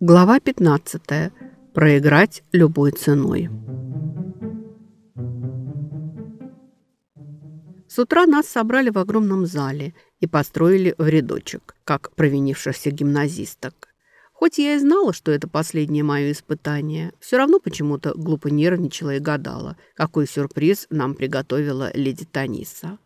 Глава 15. Проиграть любой ценой. С утра нас собрали в огромном зале и построили в рядочек, как провинившихся гимназисток. Хоть я и знала, что это последнее мое испытание, все равно почему-то глупо нервничала и гадала, какой сюрприз нам приготовила леди Таниса.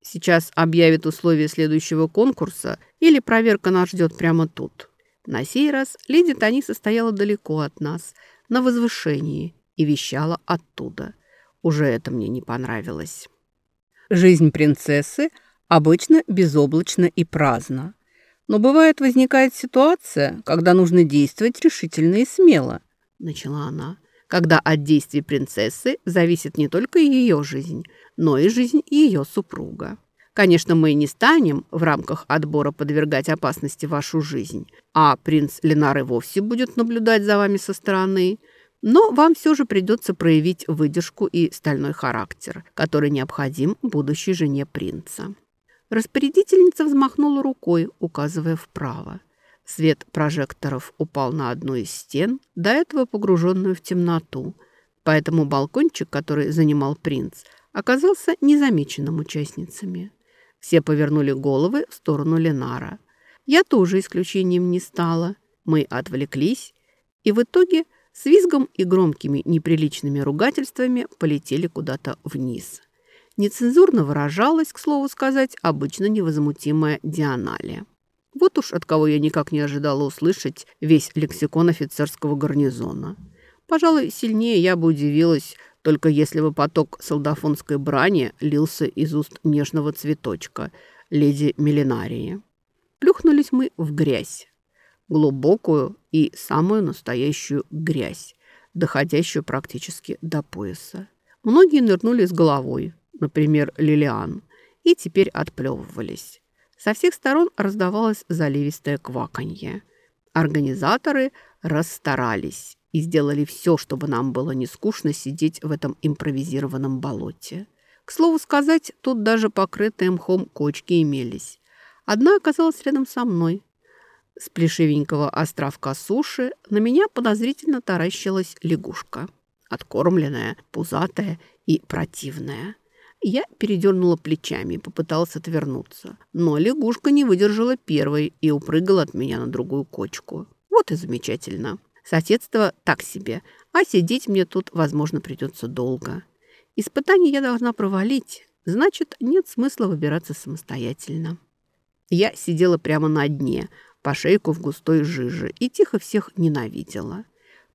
Сейчас объявит условия следующего конкурса или проверка нас ждет прямо тут. На сей раз леди Таниса стояла далеко от нас, на возвышении, и вещала оттуда. Уже это мне не понравилось. Жизнь принцессы обычно безоблачна и праздна. Но бывает возникает ситуация, когда нужно действовать решительно и смело, начала она, когда от действий принцессы зависит не только ее жизнь, но и жизнь ее супруга. Конечно, мы не станем в рамках отбора подвергать опасности вашу жизнь, а принц Ленар и вовсе будет наблюдать за вами со стороны. Но вам все же придется проявить выдержку и стальной характер, который необходим будущей жене принца». Распорядительница взмахнула рукой, указывая вправо. Свет прожекторов упал на одну из стен, до этого погруженную в темноту. Поэтому балкончик, который занимал принц, оказался незамеченным участницами. Все повернули головы в сторону Ленара. Я тоже исключением не стала. Мы отвлеклись, и в итоге с визгом и громкими неприличными ругательствами полетели куда-то вниз. Нецензурно выражалась, к слову сказать, обычно невозмутимая Дианалия. Вот уж от кого я никак не ожидала услышать весь лексикон офицерского гарнизона. Пожалуй, сильнее я бы удивилась, только если бы поток солдафонской брани лился из уст нежного цветочка, леди Милинарии. Плюхнулись мы в грязь. Глубокую и самую настоящую грязь, доходящую практически до пояса. Многие нырнули с головой, например, Лилиан, и теперь отплевывались. Со всех сторон раздавалось заливистое кваканье. Организаторы расстарались и сделали все, чтобы нам было не скучно сидеть в этом импровизированном болоте. К слову сказать, тут даже покрытые мхом кочки имелись. Одна оказалась рядом со мной. С плешивенького островка суши на меня подозрительно таращилась лягушка. Откормленная, пузатая и противная. Я передернула плечами и попыталась отвернуться. Но лягушка не выдержала первой и упрыгала от меня на другую кочку. Вот и замечательно. Соседство так себе, а сидеть мне тут, возможно, придется долго. Испытание я должна провалить, значит, нет смысла выбираться самостоятельно. Я сидела прямо на дне, по шейку в густой жиже, и тихо всех ненавидела.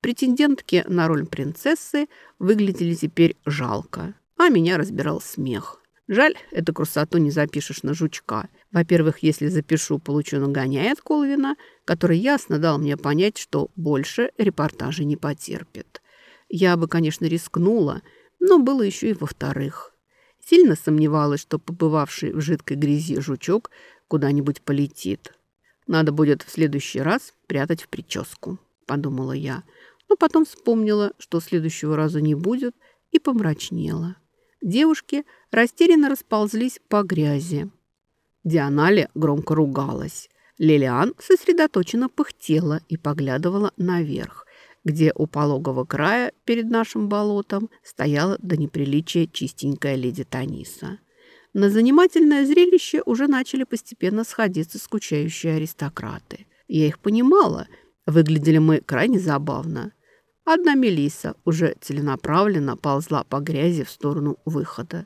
Претендентки на роль принцессы выглядели теперь жалко, а меня разбирал смех. Жаль, эту красоту не запишешь на жучка. Во-первых, если запишу, получу нагоняй от Колвина, который ясно дал мне понять, что больше репортажи не потерпит. Я бы, конечно, рискнула, но было еще и во-вторых. Сильно сомневалась, что побывавший в жидкой грязи жучок куда-нибудь полетит. Надо будет в следующий раз прятать в прическу, подумала я. Но потом вспомнила, что следующего раза не будет, и помрачнела. Девушки растерянно расползлись по грязи. Дианале громко ругалась. Лилиан сосредоточенно пыхтела и поглядывала наверх, где у пологого края перед нашим болотом стояла до неприличия чистенькая леди Таниса. На занимательное зрелище уже начали постепенно сходиться скучающие аристократы. Я их понимала, выглядели мы крайне забавно. Одна Мелиса уже целенаправленно ползла по грязи в сторону выхода.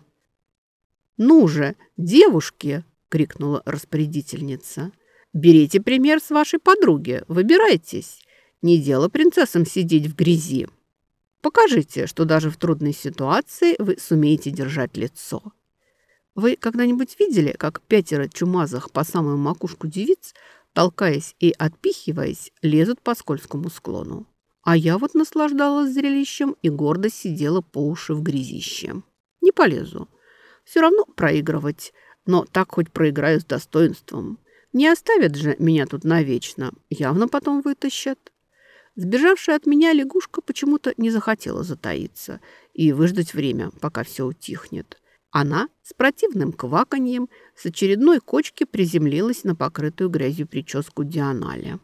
«Ну же, девушки!» — крикнула распорядительница. «Берите пример с вашей подруги, выбирайтесь. Не дело принцессам сидеть в грязи. Покажите, что даже в трудной ситуации вы сумеете держать лицо». Вы когда-нибудь видели, как пятеро чумазых по самую макушку девиц, толкаясь и отпихиваясь, лезут по скользкому склону? А я вот наслаждалась зрелищем и гордо сидела по уши в грязище. Не полезу. Все равно проигрывать, но так хоть проиграю с достоинством. Не оставят же меня тут навечно, явно потом вытащат. Сбежавшая от меня лягушка почему-то не захотела затаиться и выждать время, пока все утихнет. Она с противным кваканьем с очередной кочки приземлилась на покрытую грязью прическу Дианаля.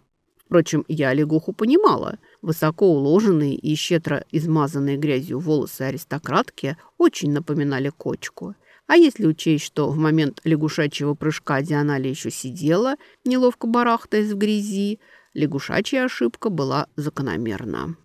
Впрочем, я лягуху понимала. Высоко уложенные и щедро измазанные грязью волосы аристократки очень напоминали кочку. А если учесть, что в момент лягушачьего прыжка Дианаля еще сидела, неловко барахтаясь в грязи, лягушачья ошибка была закономерна.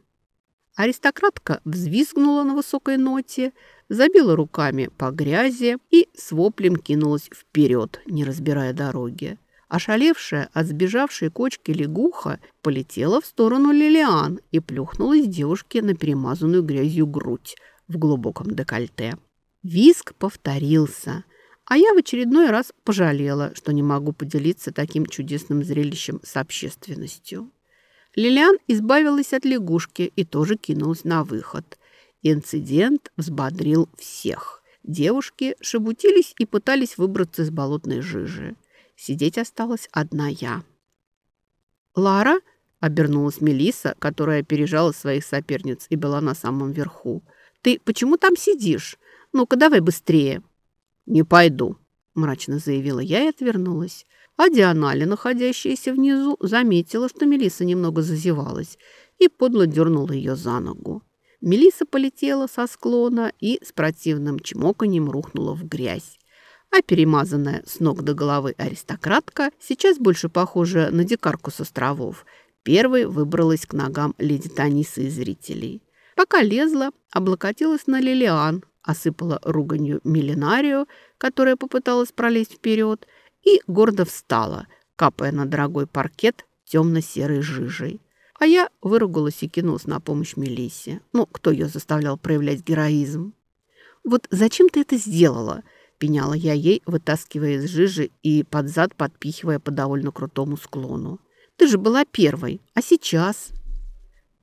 Аристократка взвизгнула на высокой ноте, забила руками по грязи и с воплем кинулась вперед, не разбирая дороги. Ошалевшая от сбежавшей кочки лягуха полетела в сторону Лилиан и плюхнулась девушке на перемазанную грязью грудь в глубоком декольте. Виск повторился, а я в очередной раз пожалела, что не могу поделиться таким чудесным зрелищем с общественностью. Лилиан избавилась от лягушки и тоже кинулась на выход. Инцидент взбодрил всех. Девушки шебутились и пытались выбраться из болотной жижи. Сидеть осталась одна я. «Лара?» — обернулась Мелиса, которая опережала своих соперниц и была на самом верху. «Ты почему там сидишь? Ну-ка, давай быстрее!» «Не пойду», — мрачно заявила я и отвернулась. А Дианаля, находящаяся внизу, заметила, что Мелиса немного зазевалась и подло дернула ее за ногу. Мелиса полетела со склона и с противным чмоканьем рухнула в грязь а перемазанная с ног до головы аристократка, сейчас больше похожая на дикарку с островов, первой выбралась к ногам леди Танисы и зрителей. Пока лезла, облокотилась на Лилиан, осыпала руганью Милинарию, которая попыталась пролезть вперед, и гордо встала, капая на дорогой паркет темно-серой жижей. А я выругалась и кинулась на помощь Мелиссе. Ну, кто ее заставлял проявлять героизм? «Вот зачем ты это сделала?» пеняла я ей, вытаскивая из жижи и под зад подпихивая по довольно крутому склону. «Ты же была первой, а сейчас?»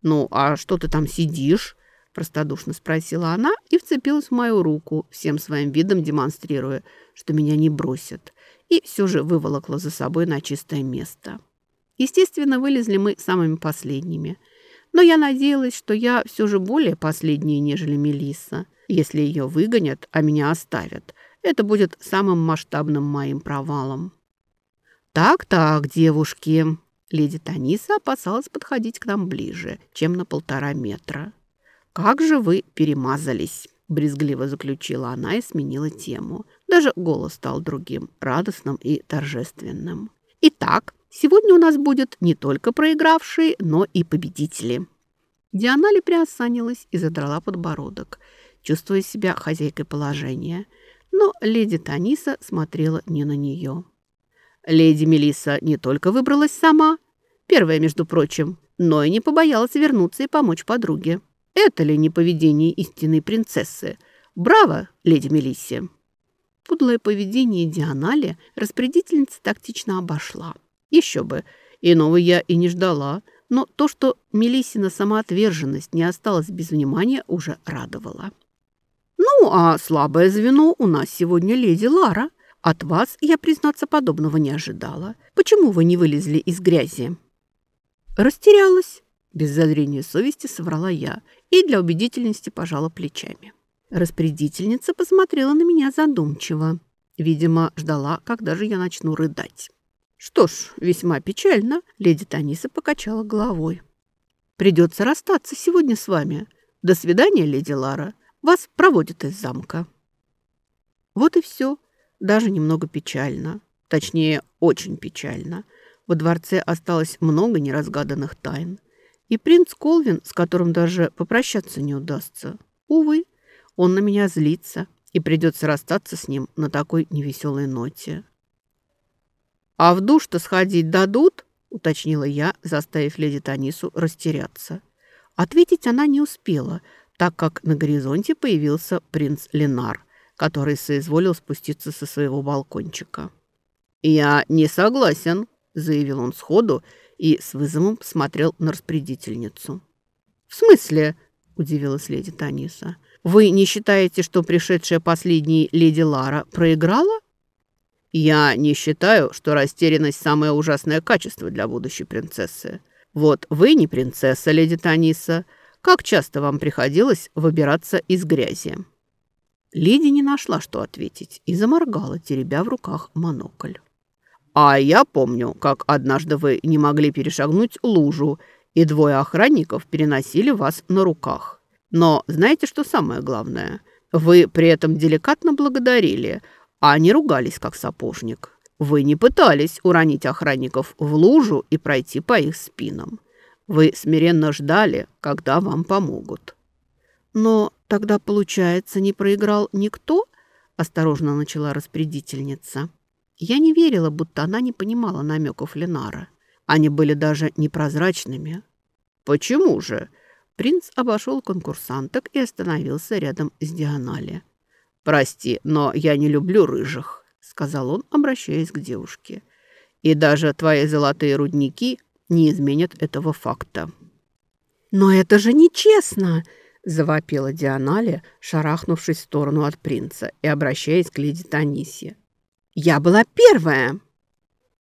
«Ну, а что ты там сидишь?» простодушно спросила она и вцепилась в мою руку, всем своим видом демонстрируя, что меня не бросят, и все же выволокла за собой на чистое место. Естественно, вылезли мы самыми последними. Но я надеялась, что я все же более последняя, нежели Мелисса. Если ее выгонят, а меня оставят, это будет самым масштабным моим провалом. «Так-так, девушки!» Леди Таниса опасалась подходить к нам ближе, чем на полтора метра. «Как же вы перемазались!» Брезгливо заключила она и сменила тему. Даже голос стал другим, радостным и торжественным. «Итак, сегодня у нас будет не только проигравшие, но и победители». Дианали приосанилась и задрала подбородок, чувствуя себя хозяйкой положения – но леди Таниса смотрела не на нее. Леди Мелиса не только выбралась сама, первая, между прочим, но и не побоялась вернуться и помочь подруге. Это ли не поведение истинной принцессы? Браво, леди Мелиссе! Пудлое поведение Дианали распорядительница тактично обошла. Еще бы, иного я и не ждала, но то, что Мелиссина самоотверженность не осталась без внимания, уже радовало. «Ну, а слабое звено у нас сегодня леди Лара. От вас я, признаться, подобного не ожидала. Почему вы не вылезли из грязи?» «Растерялась», – без зазрения совести соврала я и для убедительности пожала плечами. Распорядительница посмотрела на меня задумчиво. Видимо, ждала, когда же я начну рыдать. «Что ж, весьма печально», – леди Таниса покачала головой. «Придется расстаться сегодня с вами. До свидания, леди Лара. Вас проводят из замка». Вот и все. Даже немного печально. Точнее, очень печально. Во дворце осталось много неразгаданных тайн. И принц Колвин, с которым даже попрощаться не удастся. Увы, он на меня злится, и придется расстаться с ним на такой невеселой ноте. «А в душ-то сходить дадут?» — уточнила я, заставив леди Танису растеряться. Ответить она не успела, так как на горизонте появился принц Ленар, который соизволил спуститься со своего балкончика. «Я не согласен», — заявил он сходу и с вызовом смотрел на распорядительницу. «В смысле?» — удивилась леди Таниса. «Вы не считаете, что пришедшая последней леди Лара проиграла?» Я не считаю, что растерянность – самое ужасное качество для будущей принцессы. Вот вы не принцесса, леди Таниса. Как часто вам приходилось выбираться из грязи?» Леди не нашла, что ответить, и заморгала, теребя в руках монокль. «А я помню, как однажды вы не могли перешагнуть лужу, и двое охранников переносили вас на руках. Но знаете, что самое главное? Вы при этом деликатно благодарили – а они ругались, как сапожник. Вы не пытались уронить охранников в лужу и пройти по их спинам. Вы смиренно ждали, когда вам помогут. Но тогда, получается, не проиграл никто? Осторожно начала распорядительница. Я не верила, будто она не понимала намеков Ленара. Они были даже непрозрачными. Почему же? Принц обошел конкурсанток и остановился рядом с Дианале. «Прости, но я не люблю рыжих», — сказал он, обращаясь к девушке. «И даже твои золотые рудники не изменят этого факта». «Но это же нечестно!» — завопила Дианале, шарахнувшись в сторону от принца и обращаясь к леди Танисе. «Я была первая!»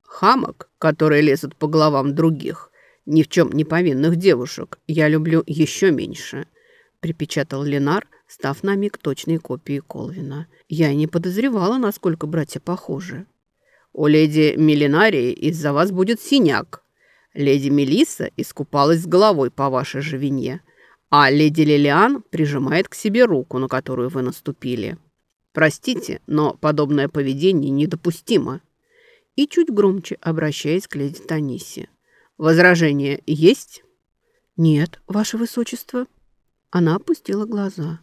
«Хамок, которые лезут по головам других, ни в чем не повинных девушек, я люблю еще меньше», — припечатал Ленар, став на миг точной копией Колвина. Я не подозревала, насколько братья похожи. «У леди Милинарии из-за вас будет синяк. Леди Мелисса искупалась с головой по вашей же вине, а леди Лилиан прижимает к себе руку, на которую вы наступили. Простите, но подобное поведение недопустимо». И чуть громче, обращаясь к леди Танисе. «Возражение есть?» «Нет, ваше высочество». Она опустила глаза.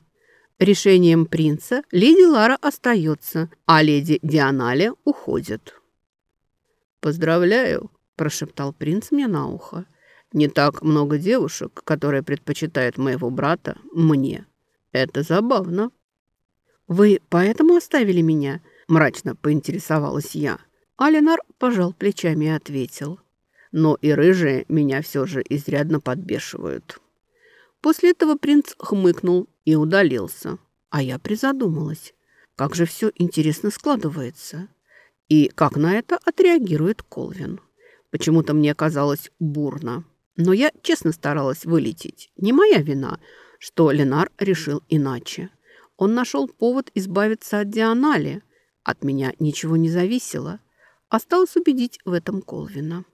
Решением принца леди Лара остается, а леди Дианале уходит. «Поздравляю», – прошептал принц мне на ухо. «Не так много девушек, которые предпочитают моего брата мне. Это забавно». «Вы поэтому оставили меня?» – мрачно поинтересовалась я. Алинар пожал плечами и ответил. «Но и рыжие меня все же изрядно подбешивают». После этого принц хмыкнул и удалился. А я призадумалась, как же все интересно складывается. И как на это отреагирует Колвин. Почему-то мне казалось бурно. Но я честно старалась вылететь. Не моя вина, что Ленар решил иначе. Он нашел повод избавиться от Дианали. От меня ничего не зависело. Осталось убедить в этом Колвина.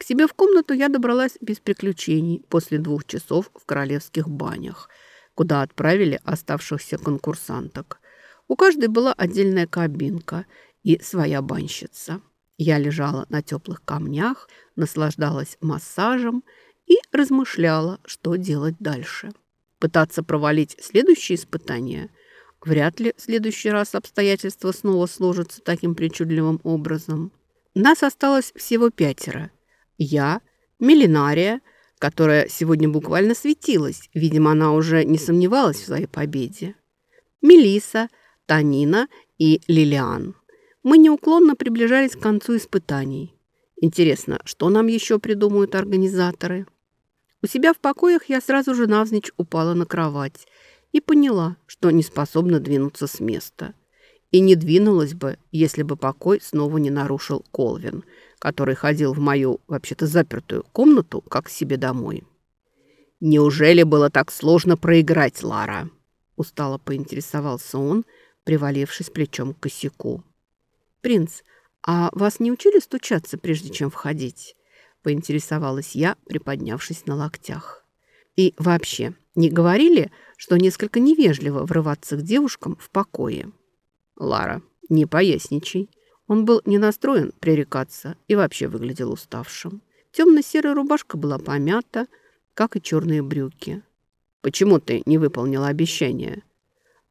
К себе в комнату я добралась без приключений после двух часов в королевских банях, куда отправили оставшихся конкурсанток. У каждой была отдельная кабинка и своя банщица. Я лежала на теплых камнях, наслаждалась массажем и размышляла, что делать дальше. Пытаться провалить следующее испытание? Вряд ли в следующий раз обстоятельства снова сложатся таким причудливым образом. Нас осталось всего пятеро – я, Милинария, которая сегодня буквально светилась, видимо, она уже не сомневалась в своей победе. Мелиса, Танина и Лилиан. Мы неуклонно приближались к концу испытаний. Интересно, что нам еще придумают организаторы? У себя в покоях я сразу же навзничь упала на кровать и поняла, что не способна двинуться с места. И не двинулась бы, если бы покой снова не нарушил Колвин – который ходил в мою, вообще-то, запертую комнату, как себе домой. «Неужели было так сложно проиграть, Лара?» Устало поинтересовался он, привалившись плечом к косяку. «Принц, а вас не учили стучаться, прежде чем входить?» Поинтересовалась я, приподнявшись на локтях. «И вообще, не говорили, что несколько невежливо врываться к девушкам в покое?» «Лара, не поясничай», он был не настроен пререкаться и вообще выглядел уставшим. Темно-серая рубашка была помята, как и черные брюки. «Почему ты не выполнила обещание?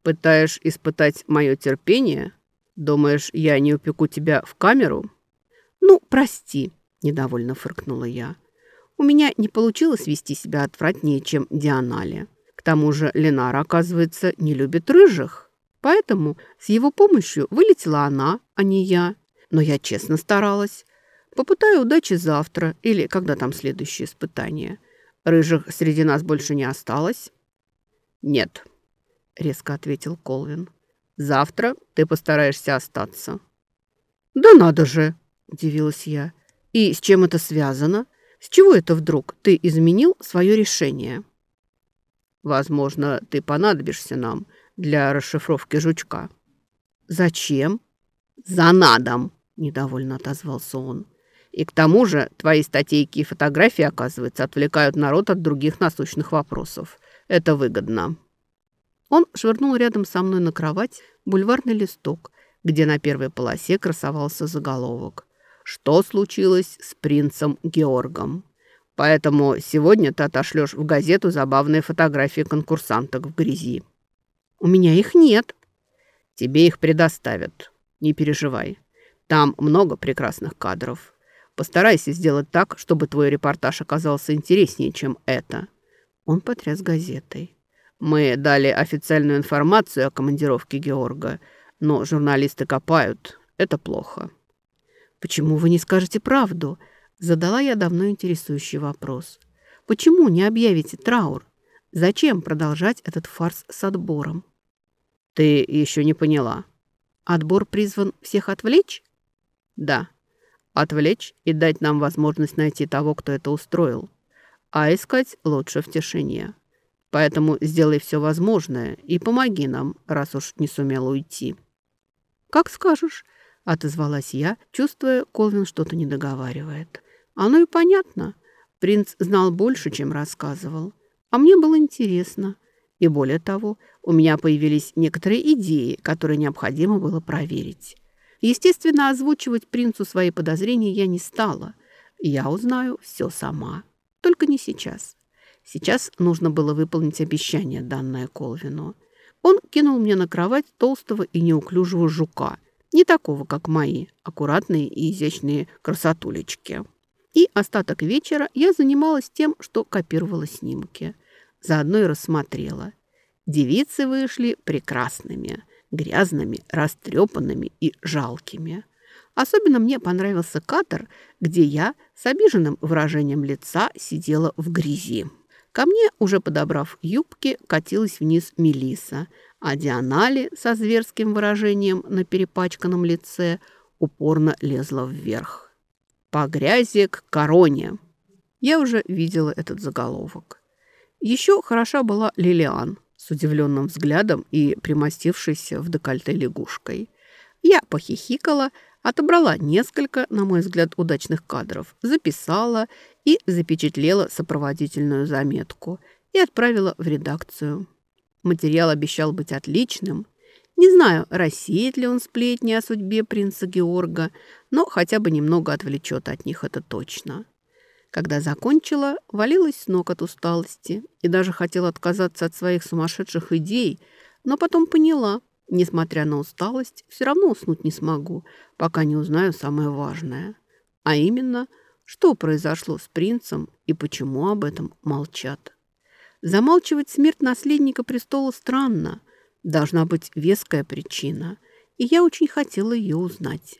Пытаешь испытать мое терпение? Думаешь, я не упеку тебя в камеру?» «Ну, прости», – недовольно фыркнула я. «У меня не получилось вести себя отвратнее, чем Дианале. К тому же Ленара, оказывается, не любит рыжих». Поэтому с его помощью вылетела она, а не я. Но я честно старалась. Попытаю удачи завтра или когда там следующее испытание. Рыжих среди нас больше не осталось? Нет, резко ответил Колвин. Завтра ты постараешься остаться. «Да надо же!» – удивилась я. «И с чем это связано? С чего это вдруг ты изменил свое решение?» «Возможно, ты понадобишься нам для расшифровки жучка». «Зачем?» «За надом!» – недовольно отозвался он. «И к тому же твои статейки и фотографии, оказывается, отвлекают народ от других насущных вопросов. Это выгодно». Он швырнул рядом со мной на кровать бульварный листок, где на первой полосе красовался заголовок. «Что случилось с принцем Георгом?» Поэтому сегодня ты отошлешь в газету забавные фотографии конкурсанток в грязи. У меня их нет. Тебе их предоставят. Не переживай. Там много прекрасных кадров. Постарайся сделать так, чтобы твой репортаж оказался интереснее, чем это. Он потряс газетой. Мы дали официальную информацию о командировке Георга, но журналисты копают. Это плохо. Почему вы не скажете правду? Задала я давно интересующий вопрос. Почему не объявите траур? Зачем продолжать этот фарс с отбором? Ты еще не поняла. Отбор призван всех отвлечь? Да. Отвлечь и дать нам возможность найти того, кто это устроил. А искать лучше в тишине. Поэтому сделай все возможное и помоги нам, раз уж не сумела уйти». «Как скажешь», — отозвалась я, чувствуя, Колвин что-то не договаривает. «Оно и понятно. Принц знал больше, чем рассказывал. А мне было интересно. И более того, у меня появились некоторые идеи, которые необходимо было проверить. Естественно, озвучивать принцу свои подозрения я не стала. Я узнаю все сама. Только не сейчас. Сейчас нужно было выполнить обещание, данное Колвину. Он кинул мне на кровать толстого и неуклюжего жука, не такого, как мои, аккуратные и изящные красотулечки. И остаток вечера я занималась тем, что копировала снимки. Заодно и рассмотрела. Девицы вышли прекрасными, грязными, растрепанными и жалкими. Особенно мне понравился кадр, где я с обиженным выражением лица сидела в грязи. Ко мне, уже подобрав юбки, катилась вниз Мелиса, а Дианали со зверским выражением на перепачканном лице упорно лезла вверх. «По грязи к короне!» Я уже видела этот заголовок. Еще хороша была Лилиан удивленным взглядом и примостившейся в декольте лягушкой. Я похихикала, Отобрала несколько, на мой взгляд, удачных кадров, записала и запечатлела сопроводительную заметку и отправила в редакцию. Материал обещал быть отличным. Не знаю, рассеет ли он сплетни о судьбе принца Георга, но хотя бы немного отвлечет от них, это точно. Когда закончила, валилась с ног от усталости и даже хотела отказаться от своих сумасшедших идей, но потом поняла – Несмотря на усталость, все равно уснуть не смогу, пока не узнаю самое важное. А именно, что произошло с принцем и почему об этом молчат. Замалчивать смерть наследника престола странно. Должна быть веская причина, и я очень хотела ее узнать.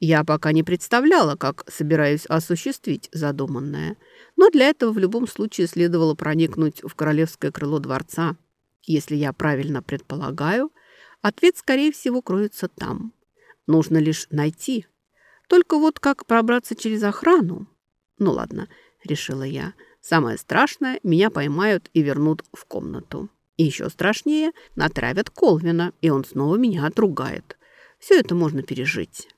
Я пока не представляла, как собираюсь осуществить задуманное, но для этого в любом случае следовало проникнуть в королевское крыло дворца. Если я правильно предполагаю – Ответ, скорее всего, кроется там. Нужно лишь найти. Только вот как пробраться через охрану? Ну ладно, решила я. Самое страшное, меня поймают и вернут в комнату. И еще страшнее, натравят Колвина, и он снова меня отругает. Все это можно пережить.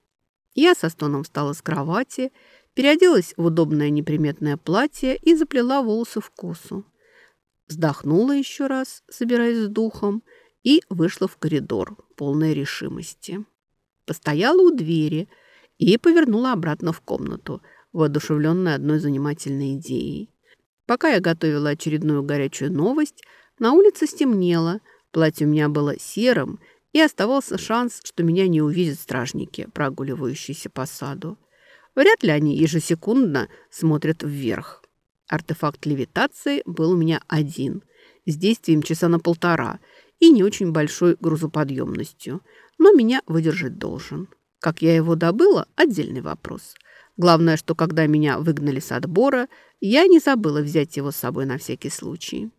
Я со стоном встала с кровати, переоделась в удобное неприметное платье и заплела волосы в косу. Вздохнула еще раз, собираясь с духом, и вышла в коридор, полной решимости. Постояла у двери и повернула обратно в комнату, воодушевленная одной занимательной идеей. Пока я готовила очередную горячую новость, на улице стемнело, платье у меня было серым, и оставался шанс, что меня не увидят стражники, прогуливающиеся по саду. Вряд ли они ежесекундно смотрят вверх. Артефакт левитации был у меня один, с действием часа на полтора – и не очень большой грузоподъемностью, но меня выдержать должен. Как я его добыла – отдельный вопрос. Главное, что когда меня выгнали с отбора, я не забыла взять его с собой на всякий случай.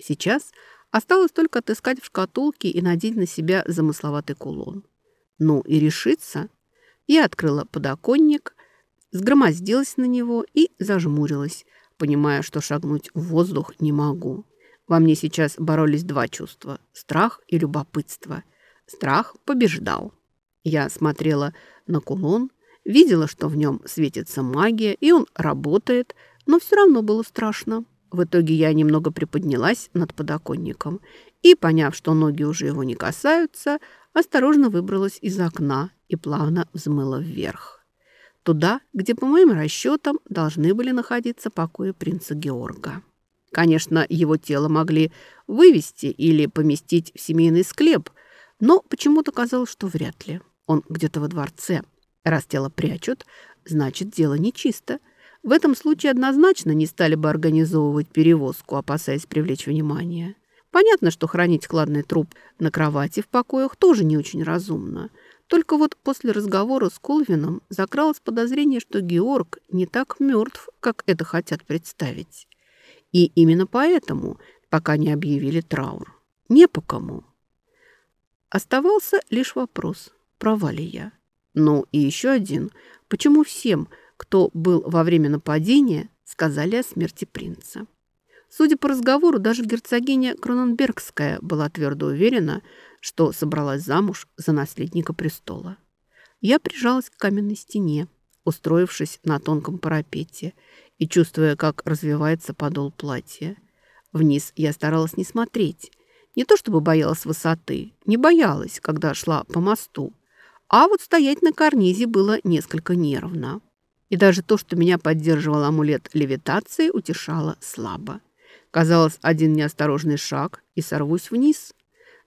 Сейчас осталось только отыскать в шкатулке и надеть на себя замысловатый кулон. Ну и решиться. Я открыла подоконник, сгромоздилась на него и зажмурилась, понимая, что шагнуть в воздух не могу. Во мне сейчас боролись два чувства – страх и любопытство. Страх побеждал. Я смотрела на кулон, видела, что в нем светится магия, и он работает, но все равно было страшно. В итоге я немного приподнялась над подоконником и, поняв, что ноги уже его не касаются, осторожно выбралась из окна и плавно взмыла вверх. Туда, где, по моим расчетам, должны были находиться покои принца Георга. Конечно, его тело могли вывести или поместить в семейный склеп, но почему-то казалось, что вряд ли. Он где-то во дворце. Раз тело прячут, значит, дело нечисто. В этом случае однозначно не стали бы организовывать перевозку, опасаясь привлечь внимание. Понятно, что хранить кладный труп на кровати в покоях тоже не очень разумно. Только вот после разговора с Колвином закралось подозрение, что Георг не так мертв, как это хотят представить. И именно поэтому пока не объявили траур. Не по кому. Оставался лишь вопрос, права ли я. Ну и еще один. Почему всем, кто был во время нападения, сказали о смерти принца? Судя по разговору, даже герцогиня Кроненбергская была твердо уверена, что собралась замуж за наследника престола. Я прижалась к каменной стене, устроившись на тонком парапете и чувствуя, как развивается подол платья. Вниз я старалась не смотреть. Не то чтобы боялась высоты, не боялась, когда шла по мосту. А вот стоять на карнизе было несколько нервно. И даже то, что меня поддерживал амулет левитации, утешало слабо. Казалось, один неосторожный шаг и сорвусь вниз.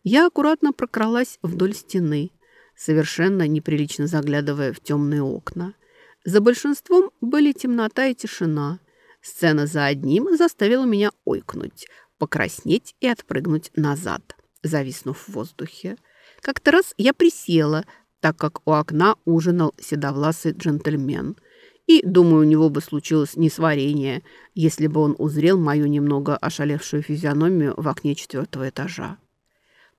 Я аккуратно прокралась вдоль стены, совершенно неприлично заглядывая в темные окна. За большинством были темнота и тишина. Сцена за одним заставила меня ойкнуть, покраснеть и отпрыгнуть назад, зависнув в воздухе. Как-то раз я присела, так как у окна ужинал седовласый джентльмен. И, думаю, у него бы случилось несварение, если бы он узрел мою немного ошалевшую физиономию в окне четвертого этажа.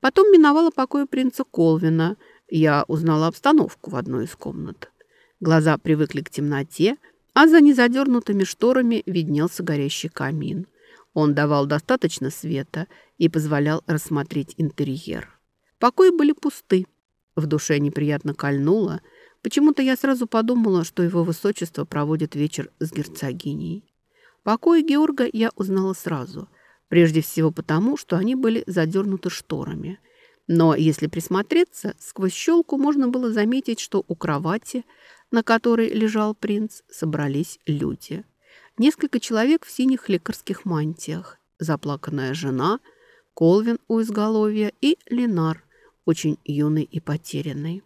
Потом миновала покой принца Колвина. Я узнала обстановку в одной из комнат. Глаза привыкли к темноте, а за незадернутыми шторами виднелся горящий камин. Он давал достаточно света и позволял рассмотреть интерьер. Покои были пусты. В душе неприятно кольнуло. Почему-то я сразу подумала, что его высочество проводит вечер с герцогиней. Покои Георга я узнала сразу. Прежде всего потому, что они были задернуты шторами. Но если присмотреться, сквозь щелку можно было заметить, что у кровати – на которой лежал принц, собрались люди. Несколько человек в синих лекарских мантиях, заплаканная жена, Колвин у изголовья и Ленар, очень юный и потерянный.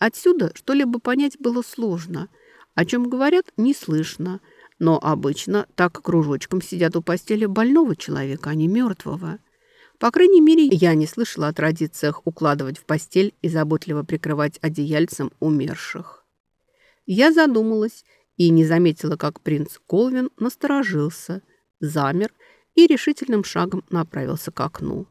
Отсюда что-либо понять было сложно. О чем говорят, не слышно. Но обычно так кружочком сидят у постели больного человека, а не мертвого. По крайней мере, я не слышала о традициях укладывать в постель и заботливо прикрывать одеяльцем умерших. Я задумалась и не заметила, как принц Колвин насторожился, замер и решительным шагом направился к окну.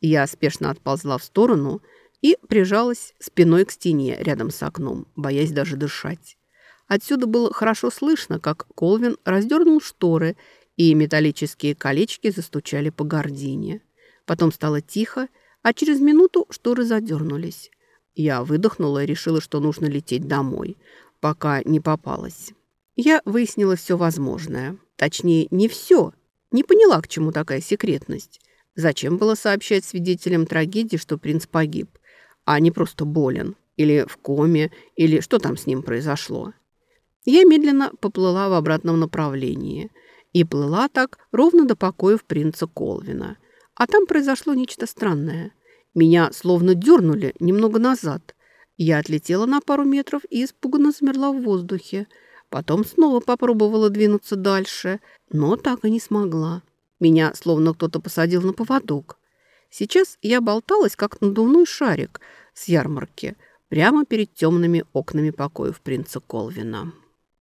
Я спешно отползла в сторону и прижалась спиной к стене рядом с окном, боясь даже дышать. Отсюда было хорошо слышно, как Колвин раздернул шторы, и металлические колечки застучали по гордине. Потом стало тихо, а через минуту шторы задернулись. Я выдохнула и решила, что нужно лететь домой пока не попалась. Я выяснила все возможное. Точнее, не все. Не поняла, к чему такая секретность. Зачем было сообщать свидетелям трагедии, что принц погиб, а не просто болен, или в коме, или что там с ним произошло. Я медленно поплыла в обратном направлении и плыла так ровно до покоев принца Колвина. А там произошло нечто странное. Меня словно дернули немного назад – я отлетела на пару метров и испуганно замерла в воздухе. Потом снова попробовала двинуться дальше, но так и не смогла. Меня словно кто-то посадил на поводок. Сейчас я болталась, как надувной шарик с ярмарки, прямо перед темными окнами покоев принца Колвина.